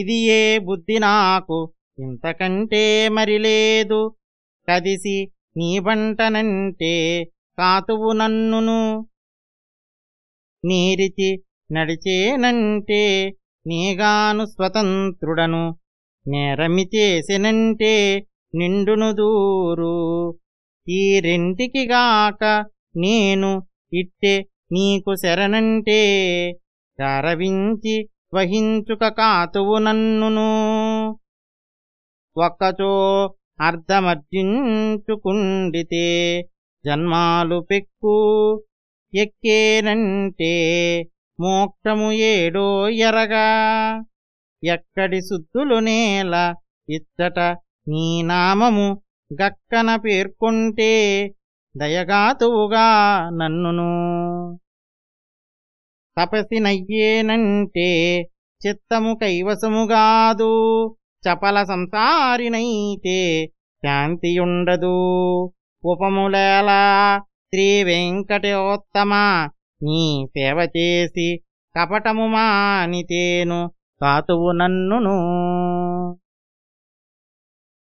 ఇది ఏ బుద్ధి నాకు. ఇంతకంటే మరి లేదు. కదిసి నీ వంటనంటే కాతువు నన్నును. నీరిచి నడిచేనంటే నీగాను స్వతంత్రుడను. నేరమి చేసినంటే నిండును దూరు. ఈ రెంటికి గాక నేను ఇట్టే నీకు శరణంటే. చారవించి వహించుక కాతువు నన్నును. ఒక్కచో అర్ధమర్జించుకుండితే జన్మాలు పెక్కు ఎక్కేనంటే మోక్షము ఏడో ఎరగా. ఎక్కడి శుద్ధులు నేల ఇచ్చట నీ నామము గక్కన పేర్కొంటే దయగాతువుగా నన్నును. తపసినయ్యేనంటే చిత్తము కైవసముగాదు చపల సంసారినైతే శాంతియుండదు. ఉపములేలా శ్రీ వెంకటోత్తమ నీ సేవ చేసి కపటము మానితేను కాతువు నన్నును.